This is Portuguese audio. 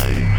Aí.